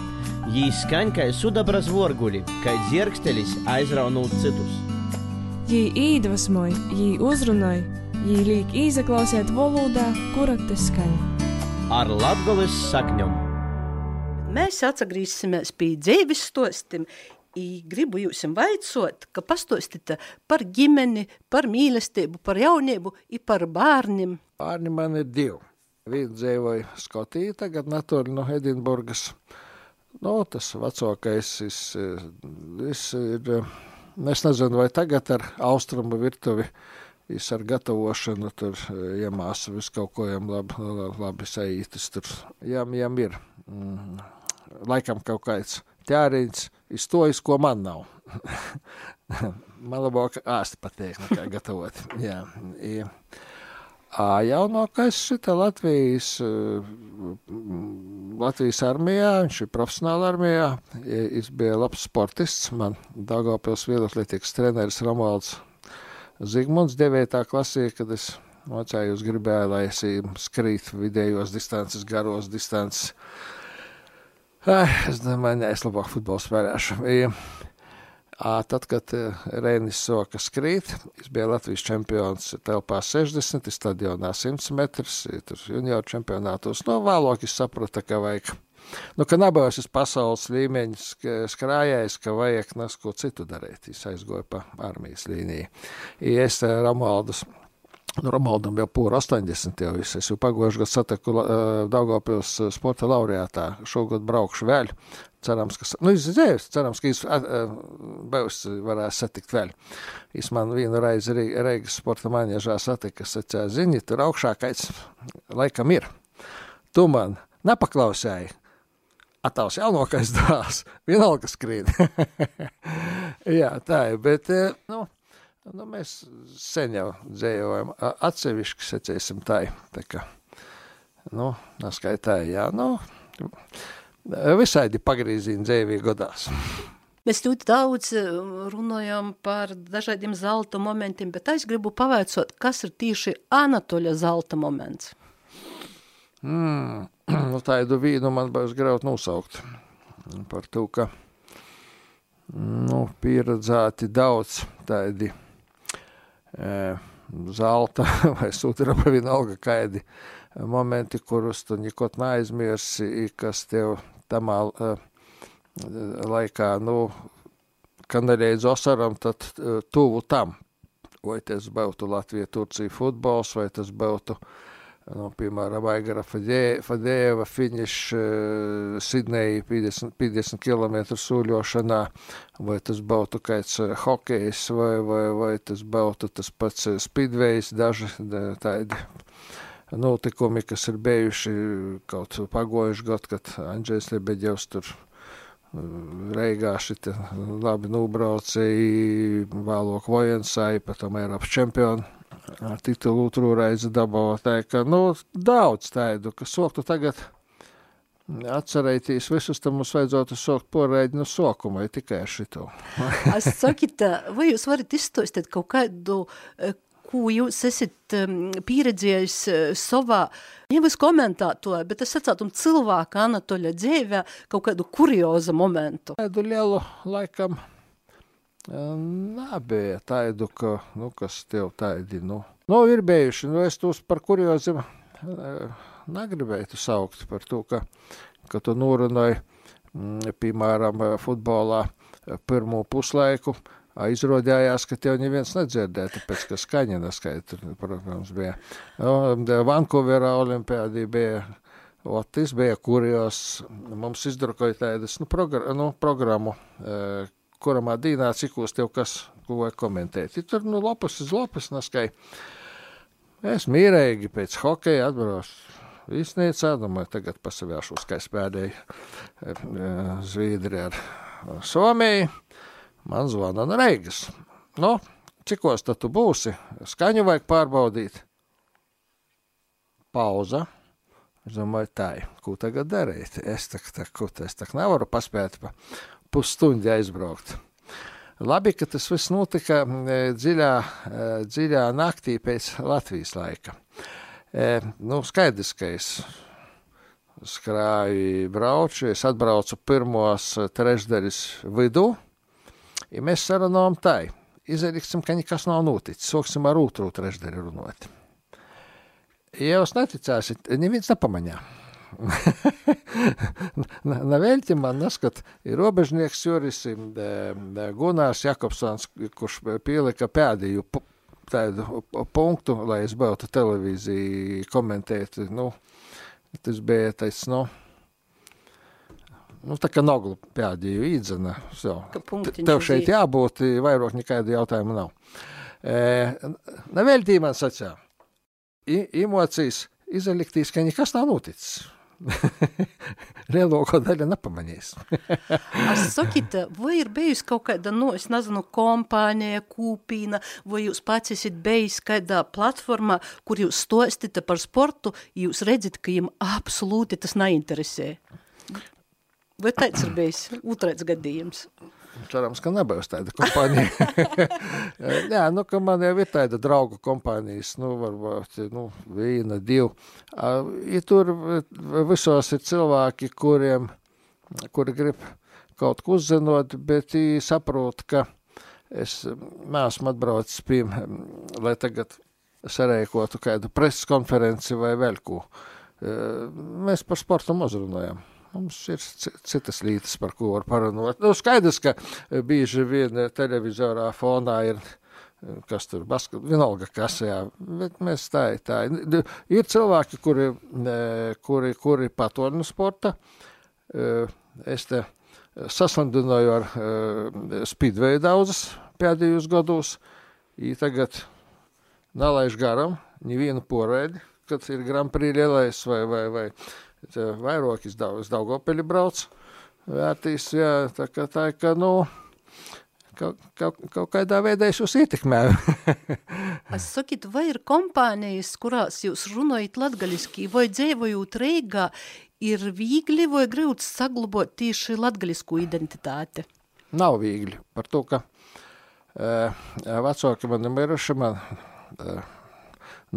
Jī skaņ kā sudabras vorguļi, kā dzirkstelis aizraunūt citus. Jī iedvesmoj, jī uzrunoj, jī liek izaklausēt valodā, kura te skaņ. Ar latgolis sakņom. Mēs atgriezīsimies pie dzīves stostim. I gribu jums vaicot, ka pastostite par ģimeni, par mīlestību, par jaunību, i par bērniem. Pārni man ir divi. Viens dzīvoja Skotijā, tagad natūri no Edinburgas. Nu, tas vecākais is, is ir, es nezinu, vai tagad ar austrumu virtuvi Viņš ar gatavošanu tur iemāca visu kaut ko jām labi, labi saītis. Tur jām, jām ir mm, laikam kaut kāds ķēriņš, izstojas, ko man nav. man labāk āsti patīk, nekā gatavot. Jā, jā. Jaunākais šita Latvijas, Latvijas armijā, viņš ir profesionāla armijā, viņš bija labs sportists, man Daugavpils vielatlētikas treneris Romualds Zigmunds 9. klasē, kad es mocējos gribēju, lai es skrīt vidējos distances, garos distances. Es domāju, es labāk futbolu spēlēšu. Tad, kad Reinis soka skrīt, es biju Latvijas čempions telpā 60, stadionā 100 metrus, tur junioru čempionātos. No vēlāk es sapratu, ka vajag, nu, ka nabājos es pasaules līmeņa skrājējis, ka vajag nes ko citu darīt. Es aizgoju pa armijas līniju. Es Ramaldus. Nu, Romaldam jau pūra 80 jau viss. Es jau pagājušajā gadā satiku uh, Daugavpils sporta laureātā. Šogad braukšu vēl. Cerams, ka, nu, izdzēvis, cerams, ka uh, būs varēs satikt vēl. Es man vienu reizi Reigas sporta maniežā satika, es sacīju, zini, tur augšākais laikam ir. Tu man nepaklausēji. Atavs jaunākais dāvs, vienalga skrīt. Jā, tā ir, bet, nu, Nu, mēs sen jau dzējojam atsevišķi, secēsim tā, tā kā, nu, naskaitā, jā, nu, visādi pagrīzīni dzējvī godās. Mēs ļoti daudz runājam par dažādiem zelta momentiem, bet es gribu pavaicot, kas ir tieši Anatoļa zelta moments? Mm, nu, tādu vīnu man būs graut nosaukt par to, ka, nu, pieredzēti daudz tādi zelta vai sudraba vienalga kādi momenti, kurus tu nekot neaizmirsi, kas tev tamā laikā, nu, ka nereiz osaram, tad tuvu tam. Vai tas būtu Latvija, Turcija futbols, vai tas būtu, nu, piemēram, Aigara Fadējeva finišs uh, Sidneja 50, 50 km sūļošanā, vai tas būtu kāds hokejs, vai, vai, vai tas būtu tas pats speedways, daži tādi notikumi, kas ir bijuši kaut pagojuši gadu, kad Andrzejs Lebeģevs tur Reigā šita labi nobraucēji, vēlok Vojensai, pat tam Eiropas čempionu titulu otru reizi dabūja. Tā ka, nu, daudz tādu, ka soktu tagad atcerēties visus, tam mums vajadzētu sokt poreidi no sokuma, ja tikai šito. Es sakītu, vai jūs varat izstāstīt kaut kādu ko jūs esat um, pieredzējis uh, savā, nevis komentētoju, bet es sacātu, un cilvēka Anatoļa dzīvē kaut kādu kurioza momentu. Tādu lielu laikam nebija tādu, ka, nu, kas tev tādi, nu, nu ir bijuši, nu, es tos par kurioziem negribētu saukt par to, ka, ka tu norunāji, mm, piemēram, futbolā pirmo puslaiku, Izrādījās, ka tev neviens nedzirdēja, tāpēc, ka skaņa neskaita, protams, bija. No, Vankūverā olimpiādī bija, o, tas bija kurjos, mums izdrukoja tādas, nu, progra nu programmu, e, kuramā dīnā, cik uz tev kas, ko vajag komentēt. I tur, nu, lapas uz lapas neskai. Es mīrēgi pēc hokeja atbraucu Īsnīcā, domāju, tagad pasavēšu, kā es pēdēju Zviedri ar Somiju man zvana Reigas. Nu, cikos tad tu būsi? Skaņu vajag pārbaudīt. Pauza. Es domāju, tā ir. Ko tagad darīt? Es tā, tā, ko, es tā nevaru paspēt pa pusstundi aizbraukt. Labi, ka tas viss notika e, dziļā, e, dziļā naktī pēc Latvijas laika. E, nu, skaidrs, ka es skrāju, braucu, es atbraucu pirmos trešdaļas vidū, Ja mēs sarunājam tā, izdarīsim, ka nekas nav noticis, sāksim ar otru trešdaļu runāt. Ja jūs neticēsiet, neviens nepamaņā. Nevelti man neskat, ir robežnieks Juris Gunārs Jakobsons, kurš pielika pēdējo tādu punktu, lai es būtu televīziju komentēt. Nu, tas bija tas, nu, Nu, tā kā noglu pēdējo īdzena. Tev šeit jābūt, vairāk nekādu jautājumu nav. E, Neveltīja man sacā. I, emocijas izaliktīs, ka nekas nav noticis. Lielāko daļu nepamanīs. sakiet, vai ir bijusi kaut kāda, nu, es nezinu, kompānija, kūpīna, vai jūs pats esat bijis kādā platformā, kur jūs stostat par sportu, jūs redzat, ka jums absolūti tas neinteresē? Vai tāds ir bijis otrais gadījums? Cerams, ka nebūs tāda kompānija. Jā, nu, ka man jau ir tāda draugu kompānijas, nu, varbūt, nu, viena, divi. Ja tur visos ir cilvēki, kuriem, kuri grib kaut ko uzzinot, bet viņi saprot, ka es neesmu atbraucis pie, lai tagad sarēkotu kādu preses konferenci vai vēl ko. Mēs par sportu maz runājam. Mums ir citas lietas, par ko var parunāt. Nu, skaidrs, ka bieži vien televizorā fonā ir kas tur basket, vienalga kas, jā, bet mēs tā, tā. Ir cilvēki, kuri, kuri, kuri patornu sporta. Es te saslandināju ar speedway daudzas pēdējos gados, i tagad nalaiž garam nevienu poraidi, kad ir Grand Prix lielais vai, vai, vai vairāk iz Daugopeli brauc, vērtīs, jā, tā kā tā, ka, nu, kaut, kaut, kaut kādā veidā es jūs ietekmēju. es sakiet, vai ir kompānijas, kurās jūs runājat latgaliski, vai dzīvojot Reigā, ir viegli vai grūti saglabāt tieši latgalisku identitāti? Nav viegli, par to, ka uh, vecāki man ir miruši, man uh,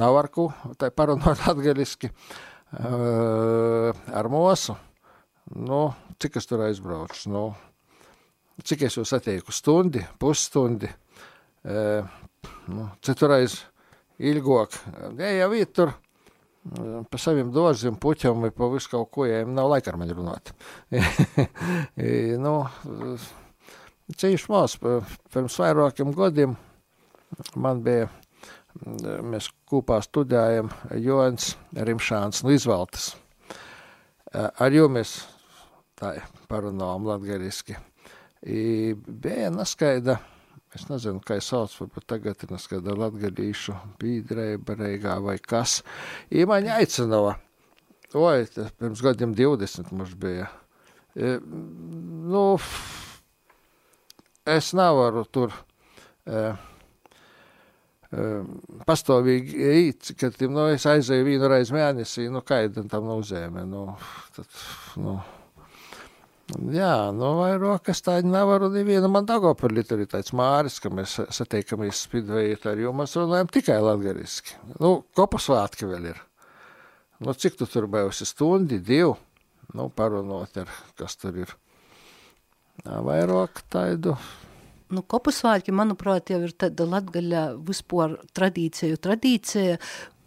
nav ar ko tā parunāt latgaliski. Uh, ar mūsu. Nu, cik es tur aizbraucu? Nu, cik es jau satieku? Stundi, pusstundi. Nu, Citurreiz ilgāk. Ja jau ir tur pa saviem doziem, puķiem vai pa visu kaut ko, ja nav laika ar mani runāt. nu, ceļš mās, pirms vairākiem gadiem man bija mēs kopā studējam Joans Rimšāns no Izvaltas. Ar jo mēs tā parunājam latgariski. I bija neskaida, es nezinu, kā sauc, varbūt tagad ir neskaida latgarīšu bīdrēba reigā vai kas. I mani aicināja, oi, tas pirms gadiem 20 mums bija. I, nu, es nevaru tur. Uh, pastāvīgi īt, kad nu, es aizēju vienu reizi mēnesī, nu, kāda tam nozīmē. Nu, tad, nu, Jā, nu vairāk es tādu nevaru nevienu. Man Dagopilī tur ir tāds māris, ka mēs satiekamies spidvejot ar jums runājam tikai latgariski. Nu, kopasvētki vēl ir. Nu, cik tu tur bijusi stundi, divi, nu, parunot ar, kas tur ir. Vairāk tādu. Nu, kopusvāļi, manuprāt, jau ir tāda latgaļa vispār tradīcija, tradīcija,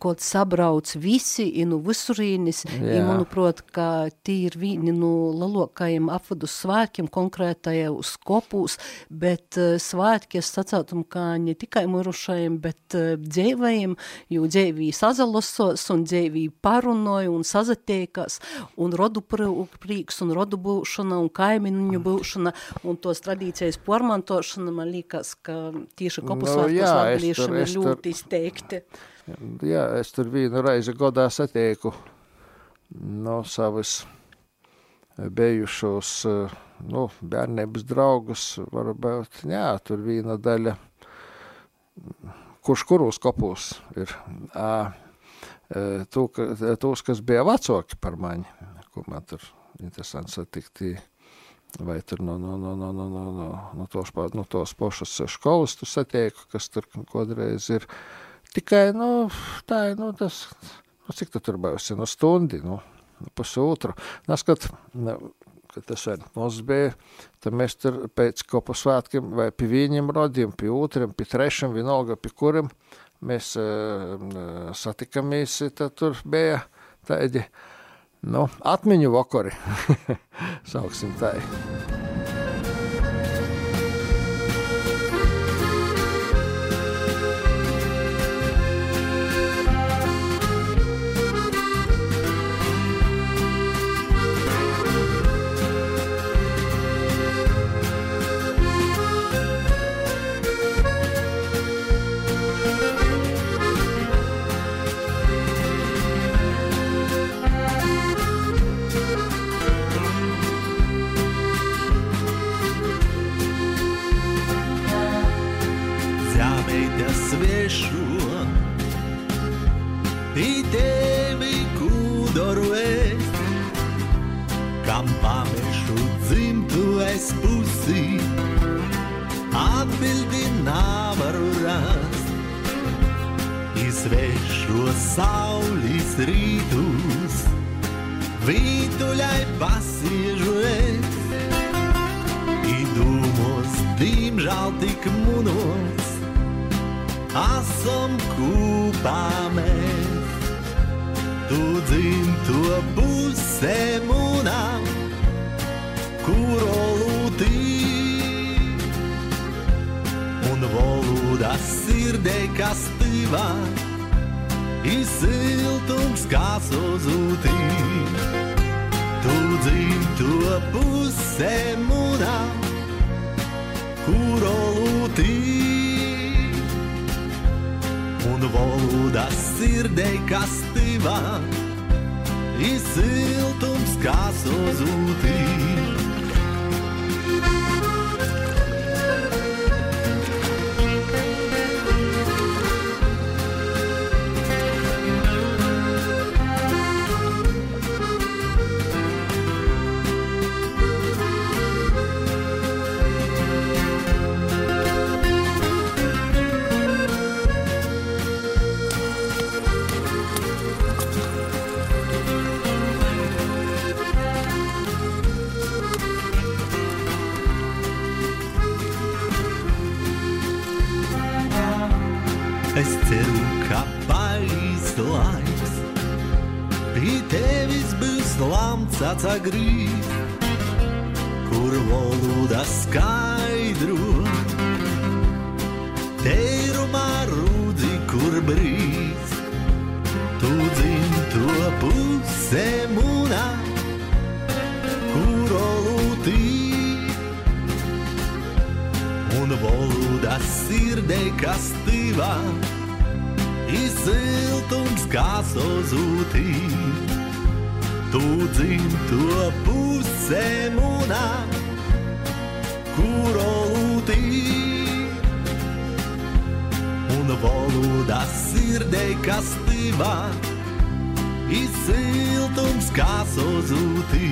kaut sabrauc visi i nu visurīnis, i Jā. manuprāt, ka tī ir vīni nu lalokajiem apvadu svētkiem konkrētajā uz kopūs, bet uh, svētki es sacātum, ka ne tikai mirušajiem, bet uh, dzēvajiem, jo dzēvī sazalosos un dzēvī parunoja un sazatiekas, un rodu pr- prīks un rodu būšana un kaimiņu būšana un tos tradīcijas pormantošana, man liekas, ka tieši kopusvētkos jā, es tur- latgaliešiem ir ļoti izteikti. Jā, es tur vienu reizi gadā satieku no savas bijušos nu, bērnības draugus. Varbūt jā, tur viena daļa, kurš kuros kapos ir. À, Tūs, kas bija vecāki par mani, ko man tur interesanti satikt. Vai tur no, no, no, no, no, no, no, no tos, no tos pašas skolas tu satieku, kas tur kādreiz ir. Uh, Tikai, nu, tā ir, nu, tas, nu, cik tu tur būsi, nu, stundi, nu, nu pusotru. Naskat, nu, kad tas vien mums bija, tad mēs tur pēc kopu svētkiem vai pie viņiem rodījām, pie otriem, pie trešiem, vienalga pie kuriem mēs uh, satikamies, tad tur bija tādi, nu, atmiņu vakari, sauksim tā. lata gry kastība, ir siltums, kā sozūtī.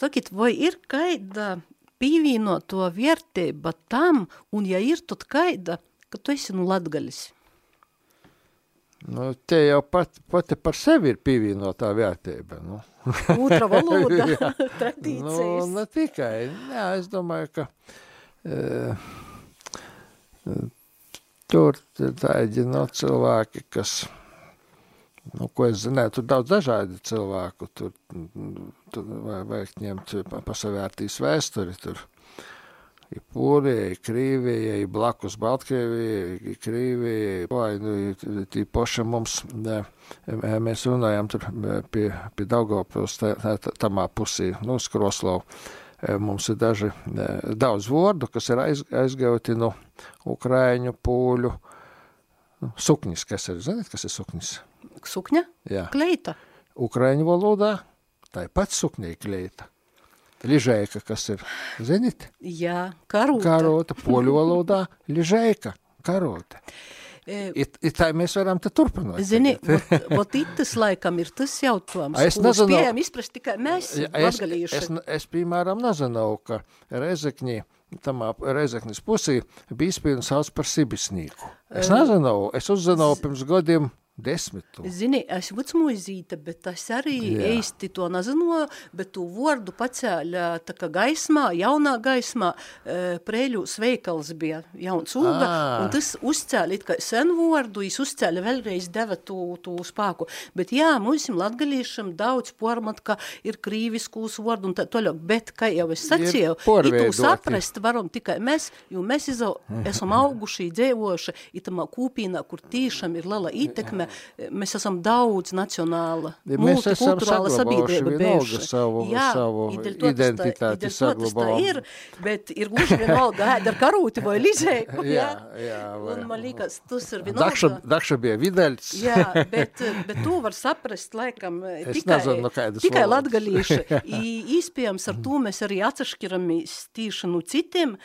Soki, tvoj ir kaida pīvīnoto vērtība tam, un ja ir, tad kaida, ka tu esi nu latgalis? Nu, te jau pat, pati par sevi ir pievienotā vērtība. Nu. Otra valoda, Jā. nu, tradīcijas. ne tikai. Jā, es domāju, ka e, tur ir tādi no cilvēki, kas, nu, ko es zināju, tur daudz dažādi cilvēku, tur, tur vajag ņemt pasavērtīs vēsturi, tur ir Polija, ir Krīvija, ir blakus Baltkrievija, ir Krīvija, vai, nu, tī poša mums, ne, mēs runājam tur pie, pie Daugavpils, tamā pusī, nu, Skroslau, mums ir daži, daudz vārdu, kas ir aiz, aizgauti no Ukraiņu, Pūļu, nu, suknis, kas ir, zināt, kas ir suknis? Sukņa? Jā. Kleita? Ukraiņu valodā, tā ir pats suknī kleita. Ližēka, kas ir, zināt? Jā, karūta. Karota, poļu valodā, ližēka, karota. E, It, it tā mēs varam te turpināt. Zini, vot, itas laikam ir tas jautājums, Es ko nezinu- spējam izprast tikai mēs, Ja, es, latgalīši. es, es, piemēram, nezinu, ka Rezekņi, tamā Rezeknis pusī bīspīnu sauc par Sibisnīku. Es nezinu, es uzzināju pirms gadiem desmitu. Zini, es vecmuizīte, bet es arī Jā. īsti to nezinu, bet tu vārdu pacēļa tā kā gaismā, jaunā gaismā, e, prēļu sveikals bija jauns ūga, Ā. un tas uzcēla it kā sen vārdu, es uzcēla vēlreiz deva tu, tu spāku. Bet jā, mūsim latgalīšam daudz pormat, ka ir krīviskūs vārdu un tā toļok, bet, kā jau es sacīju, itu saprast varam tikai mēs, jo mēs izau, esam auguši, dzēvoši, itamā kūpīnā, kur tīšām ir liela ietekme, mēs esam daudz nacionāla, Ja multikulturāla sabiedrība bijuši. savu- savu tas tā- identitāti saglabājam. ir, bet ir gluži vienalga ēd ar karūti vai lizēku, jā. Jā, jā, vai- Un man liekas, tas ir Dakša, vienalga. dakša bija Videļs. Jā, bet, bet to var saprast, laikam, Es tikai, nezinu, no tikai latgalīši. Iespējams, ar to mēs arī atsašķiramies tīši no citiem,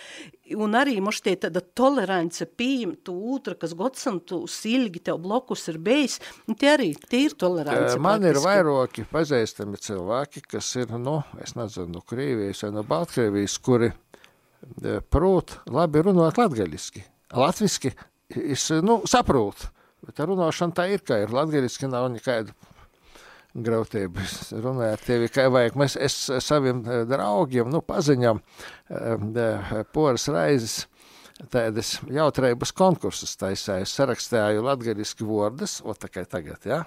un arī mums tie tāda tolerance pieņemt to otru, kas gadsimtus ilgi tev blokus ir bijis, un tie arī, tie ir tolerance. Eh, Man ir praktiski. vairāki pazīstami cilvēki, kas ir, nu, es nezinu, no Krievijas vai no Baltkrievijas, kuri eh, prot labi runāt latgaļiski. Latviski, es, nu, saprot, bet runāšana tā ir, kā ir latgaļiski, nav nekāda grautība. Es runāju ar tevi, kā vajag. Mēs, es saviem eh, draugiem, nu, paziņam, eh, poras raizes, tādas jautrības konkursus taisēju, sarakstīju latviešu vārdus, o tā kā tagad. Ja?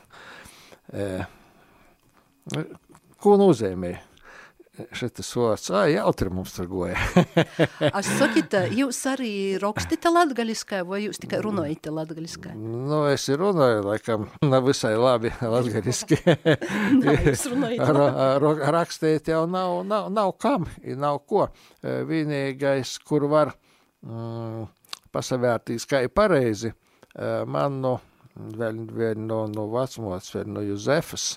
E, ko nozīmē? Šis vārds, ah, jautri mums tur goja. Aš sakot, jūs arī rakstīte latgaliskā, vai jūs tikai runājat latgaliskā? Nu, es runāju, laikam, ne visai labi latgaliski. Rakstīt jau nav, nav, nav kam, nav ko. E, vienīgais, kur var pasavērtīs, kā ir pareizi, man no, vēl, vēl no, no vecmots, vēl no Juzefas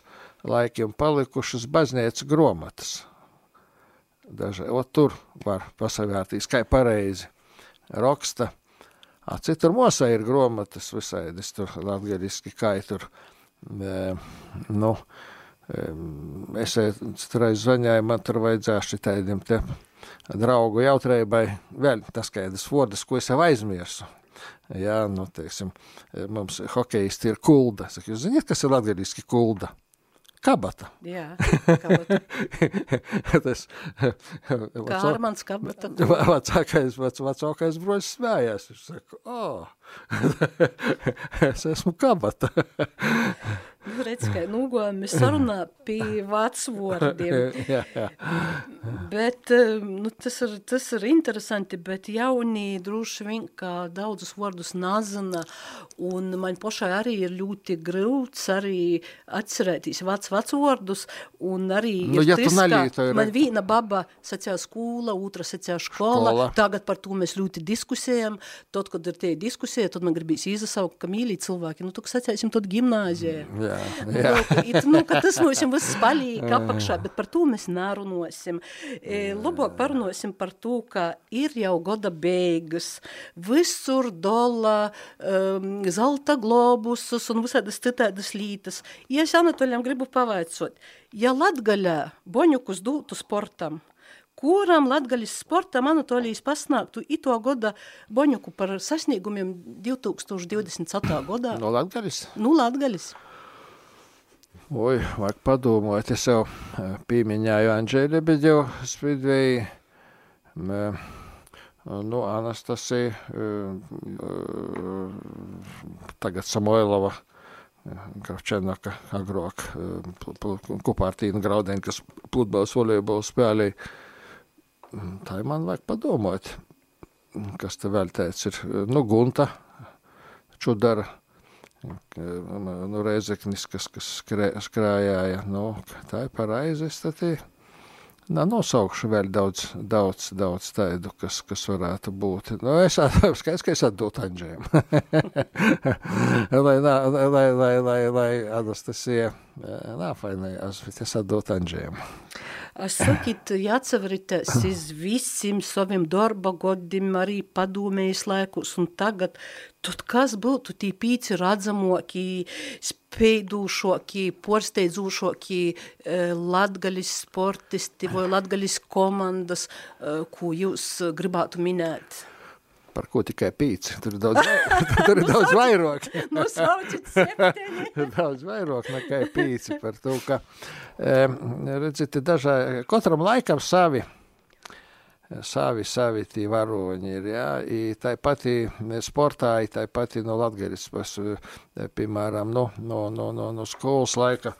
laikiem palikušas baznīcas gromatas. Dažai, o tur var pasavērtīs, kā ir pareizi. Raksta. A, citur mosā ir gromatas visādas tur latgaliski, kā ir tur, e, nu, e, es reiz zvaņāju, man tur vajadzēs šitādiem te draugu jautrībai, vēl tas kādas vārdas, ko es jau aizmirsu. Jā, nu, teiksim, mums hokejisti ir kulda. Saka, jūs zināt, kas ir latgaliski kulda? Kabata. Jā, kabata. tas, Kā ar mans kabata. Vecākais, vec, vecākais broļs smējās. Viņš saka, oh, es esmu kabata. Redz, ka nūgojami sarunā pie vecvordiem. jā, jā. Bet eh, nu, tas, ir, tas ir interesanti, bet jauni droši vien, ka daudzus vārdus nazina, un man pašai arī ir ļoti grūts arī atcerēties vec vecvārdus, un arī Nu, ir ja tas, ka man viena baba sacīja skola, otra sacīja škola, Škola. tagad par to mēs ļoti diskusējam, tad, kad ir tie diskusija, tad man gribīs izsaukt, ka mīlī cilvēki, nu, tu sacīsim tad gimnāzijā. Jā. Jā. It, nu, ka tas mums viss palīk apakšā, bet par to mēs nārunosim. E, labāk parunosim par to, ka ir jau goda beigas, visur dola, um, zelta globusus un visādas citādas lītas. Ja es Anatoļam gribu pavaicot, ja Latgaļā boņukus dūtu sportam, kuram Latgaļas sportam Anatolijas pasnāktu ito goda boņuku par sasniegumiem 2024. godā? No Latgaļas? Nu, Latgaļas. Oi, vajag padomāt, es jau eh, pieminēju Andžēļu Lebedevu Spidvēju, nu, Anastasija, tagad Samoilova, Kravčenaka, agrāk, Kupārtīna Graudēna, kas pludbals volejbola spēlēja. Tā ir man vajag padomāt, kas te vēl teica ir, nu, Gunta, Čudara, nu, Reizeknis, kas, kas skrē, skrājāja, nu, tā ir pareizi, es ir. Nā, nosaukšu vēl daudz, daudz, daudz tādu, kas, kas varētu būt. Nu, es skaidrs, ka es atdotu Andžējiem. lai, lai, lai, lai, lai, lai Anastasija, nā, fainai, es atdotu Andžējiem. Sakiet, jāatceverties iz visiem saviem darba godiem, arī padomējas laikus un tagad, tad kas būtu tī pīci redzamāki, spēdūšāki, porsteidzūšāki latgaļas sportisti vai latgaļas komandas, ko jūs gribētu minēt? Par ko tikai pīci? Tur ir daudz, tur ir daudz vairāk. Septiņi. daudz vairāk nekā pīci par to, ka, redziet, dažā, katram laikam savi, savi, savi tī varoņi ir, jā, i tai pati sportā, tai pati no Latgaļas, piemēram, no, no, no, no, no skolas laika,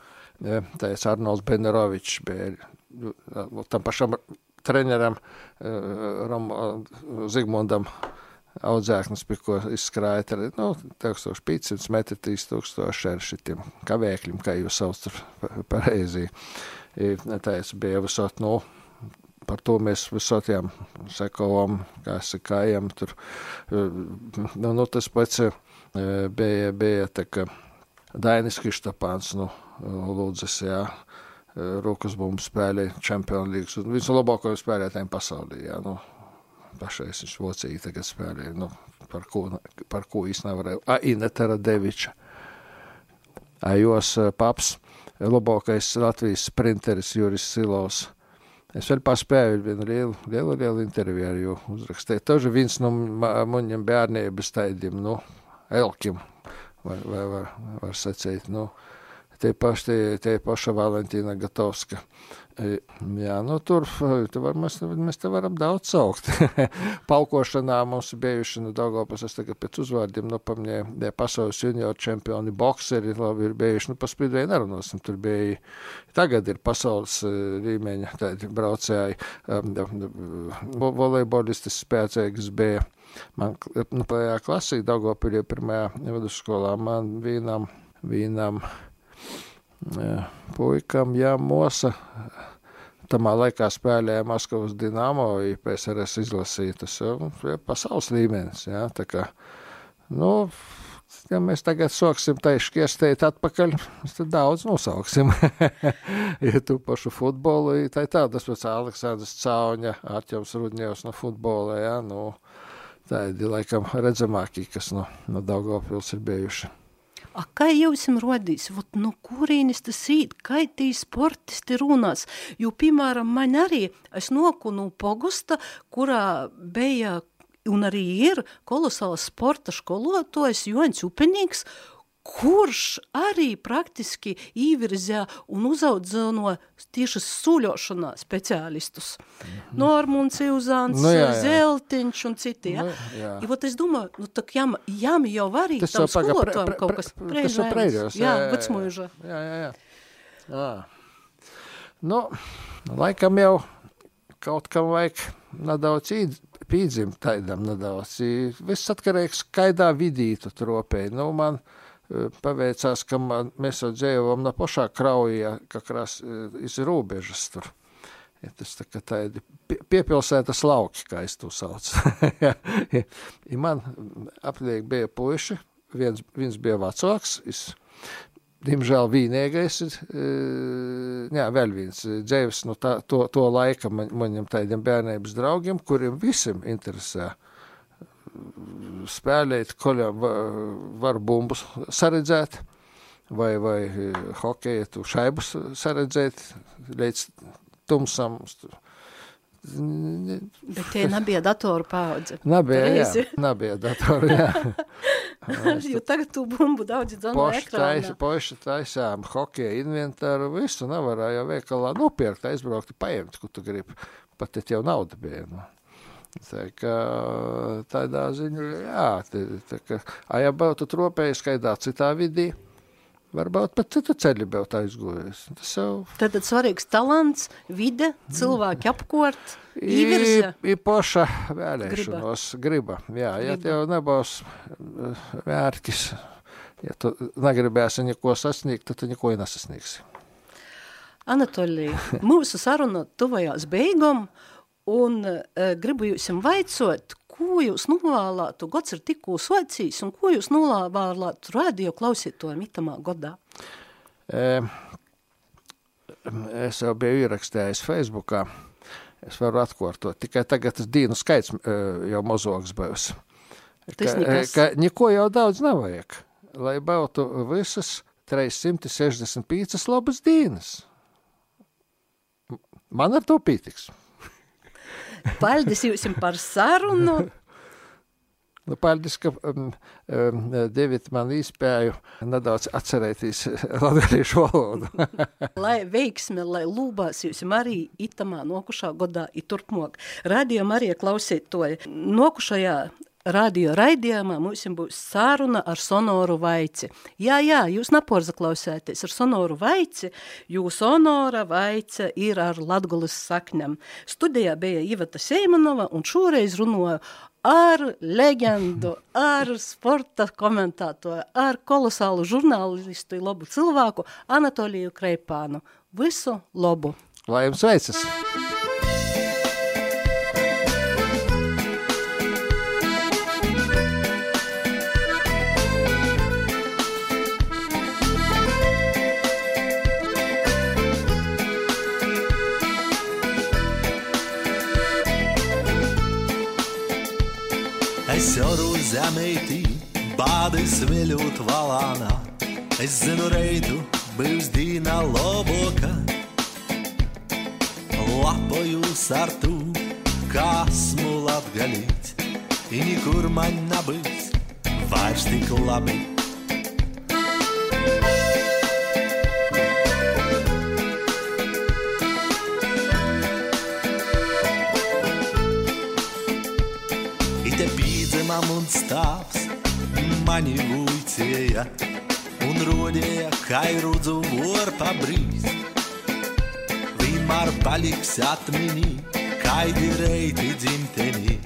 tais Arnolds Benerovičs bija, tam pašam treneram Rom, Zigmundam audzēknis, pie ko izskrāja ar nu, 1500 metru, 3000 ar šitiem kavēkļiem, kā jūs sauc tur pareizi. Tā es biju visot, nu, par to mēs visotiem sekojam, kā sakājam, tur, nu, nu tas pats bija, bija tā, ka Dainis Kristapāns, nu, lūdzas, jā, Rūkas bumbu spēlēja Champions League, un visu labāko spēlētājiem pasaulī, jā, nu, pašais viņš vocīgi tagad spēlēja, nu, par ko, par ko īsti nevarēja. A, Ineta Radeviča. A, jos paps, labākais Latvijas sprinteris Juris Silovs. Es vēl paspēju vienu lielu, lielu, lielu interviju ar viņu uzrakstīt. Toži viens no muņiem bērnības taidiem, nu, elkim, var, var, var, var sacīt, nu, tie paši, tie, paša Valentīna Gatovska. Jā, nu tur var, mēs, mēs te varam daudz saukt. Paukošanā mums bijuši, nu, Daugavpils, es tagad pēc uzvārdiem, nu, pamanīju, pasaules junior čempioni, bokseri, labi, ir bijuši, nu, pa spīdvēju nerunāsim, tur bija, tagad ir pasaules līmeņa, tādi braucēji, um, volejbolistis spēcīgs bija. Man, nu, tajā klasī, Daugavpilī, pirmajā vidusskolā, man vīnam, vīnam, puikam jāmosa. Tamā laikā spēlēja Maskavas Dinamo, PSRS izlasīja, tas jau ir pasaules līmenis, jā, tā kā, nu, ja mēs tagad soksim taiši kiestēt atpakaļ, tad daudz nosauksim. ja tu pašu futbolu, tā ir tā, tas pēc Aleksandrs Cauņa, Arķevs Rudņevs no futbola, jā, nu, tā ir laikam redzamākī, kas no, no Daugavpils ir bijuši. A, kā jūs jums rodīs, vot, no kurienes tas īt, kā tī sportisti runās, jo, piemēram, man arī, es noku no Pogusta, kurā bija un arī ir kolosāls sporta skolotājs Joņs Upenīgs, kurš arī praktiski īvirzē un uzaudzino tieši suļošanā speciālistus. Mhm. Normunds, Iuzāns, Nu, jā, jā. Zeltiņš un citi. Ja? Nu, jā. I vot es domāju, nu tak jām, jām jau arī Tas tam skolotājiem kaut kas tas jau preļos, Jā, vecmuiža. Jā, jā, jā. jā. Nu, laikam jau kaut kam vajag nedaudz īd- pīdzimt taidam nedaudz. Viss atkarīgs, kaidā vidī tu tropēji. Nu, man eh, paveicās, ka man, mēs jau dzīvojam no pašā kraujā, kā krās iz robežas tur. Ja tas tā kā tādi pie- piepilsētas lauki, kā es to saucu. I man apliek bija puiši, viens, viens bija vecāks, es Diemžēl vienīgais ir, eh, jā, vēl viens dzīves no tā, to, to laika man, maniem tādiem bērnības draugiem, kuriem visiem interesē spēlēt, koļā var bumbus saredzēt, vai, vai hokeja tu šaibus saredzēt līdz tumsam. Bet tie nebija datoru paudze. Nebija, jā, nebija datoru, jā. jo tagad tu bumbu daudz tais, ekrānā. poši taisām hokeja inventāru, visu nevarēja veikalā nopirkt, aizbraukt, paņemt, ko tu gribi. Pat ja tev nauda bija. Nu. Tā kā tādā ziņā, jā, tā, kā, a, ja būtu tropējis kaidā citā vidī, varbūt pat citu ceļu būtu aizgojis. Tas jau Tad svarīgs talants, vide, cilvēki apkort, īvirza. ir poša vēlēšanos, griba. Jā, ja tev nebūs eh, mērķis, ja tu negribēsi neko sasniegt, tad tu neko nesasniegsi. Anatolija, mūsu saruna tuvajās beigām, un uh, gribu jums vaicot, ko jūs novēlētu, gads ir tikko socijas, un ko jūs novēlētu radio klausītojiem itamā godā? E, Es jau biju ierakstījis Facebookā. Es varu atkārtot. Tikai tagad tas dienu skaits e, jau mazāks būs. Tas Ka, e, nekas. ka neko jau daudz nevajag, lai būtu visas 365 labas dienas. Man ar to pietiks. Paldies jums par sarunu. Nu, paldies, ka um, um, Devita man izspēju nedaudz atcerēties latviešu valodu. lai veiksme, lai lūbās jūs arī itamā nokušā godā i turpmāk. Radio Marija klausītoja, nokušajā radio raidījumā mums būs sāruna ar sonoru vaici. Jā, jā, jūs neporzaklausēties ar sonoru vaici, jo sonora vaica ir ar latgulis sakņam. Studijā bija Iveta Seimanova un šoreiz runāja ar leģendu, ar sporta komentētoju, ar kolosālu žurnālistu, labu cilvēku Anatoliju Kreipānu. Visu labu! Lai jums veicas! Joru zemeitī, bādis veļot valānā. Es zinu reitu, būs dīna loboka. Lapojos ar tu, kā esmu latgalīt. I nikur man nebūs vairs tik labi. Un stāvs mani vuicēja un rodēja, kā rudzu vor pabrīz. Vienmēr paliks atminī, kaidi reiti dzimtenī,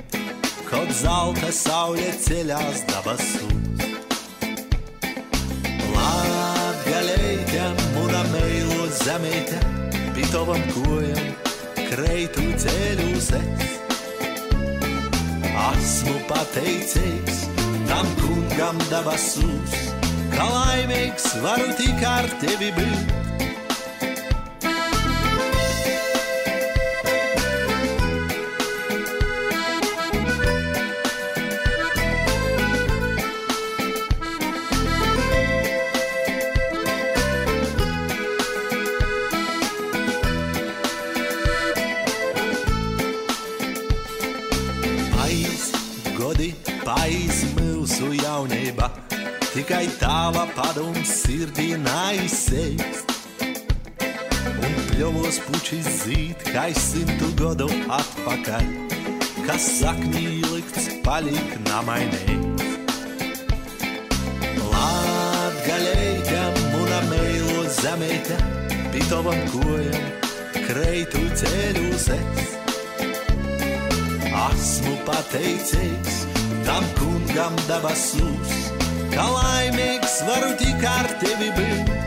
kad zelta saulē ceļās dabasūs. Latgalēja, muna meilo zemeite, pitovam kojam, kreitu ceļus es. Esmu pateicīgs tam kungam dabasūs, ka laimīgs varu tik ar tevi būt. Tikai tava padoms sirdī neizsēst. Un pļovos pučis zīt, kā simtu gadu atpakaļ, kas saknī likts paliek namainīgs. Latgalēja, muna meilo zemeite, pitovam kojam, kreitu ceļus es. Esmu pateicīgs tam kungam dabasūs, ka laimīgs varu tik ar tevi būt.